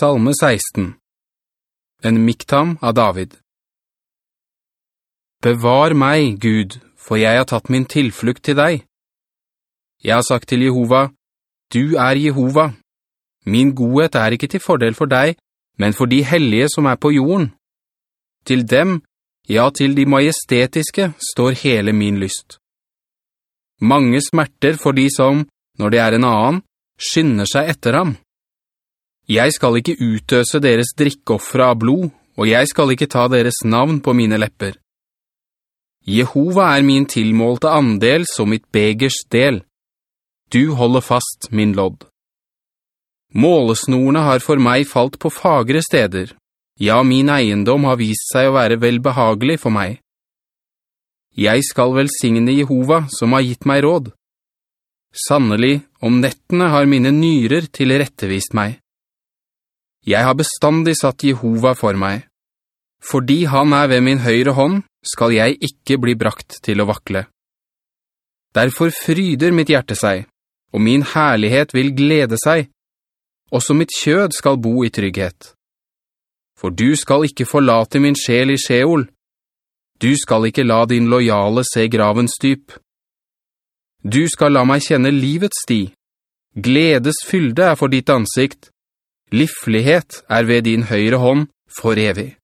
Salme 16 En miktam av David Bevar meg, Gud, for jeg har tatt min tilflukt til deg. Jeg har sagt til Jehova, Du er Jehova. Min godhet er ikke til fordel for deg, men for de hellige som er på jorden. Til dem, ja til de majestetiske, står hele min lyst. Mange smerter for de som, når det er en annen, skynder seg etter ham. Jeg skal ikke utøse deres drikkeoffre av blod, og jeg skal ikke ta deres navn på mine lepper. Jehova er min tilmålte andel som mitt begers del. Du holder fast min lodd. Målesnorene har for meg falt på fagre steder. Ja, min eiendom har vist seg å være velbehagelig for meg. Jeg skal velsigne Jehova som har gitt meg råd. Sannelig, om nettene har mine nyrer til rettevist meg. Jeg har bestandig satt Jehova for meg. Fordi han er ved min høyre hånd, skal jeg ikke bli brakt til å vakle. Derfor fryder mitt hjerte seg, og min herlighet vil glede seg. Også mitt kjød skal bo i trygghet. For du skal ikke forlate min sjel i skjeol. Du skal ikke la din lojale se gravens dyp. Du skal la meg kjenne livets sti. Gledes fylde er for ditt ansikt, Livlighet er ved din høyre hånd for evig.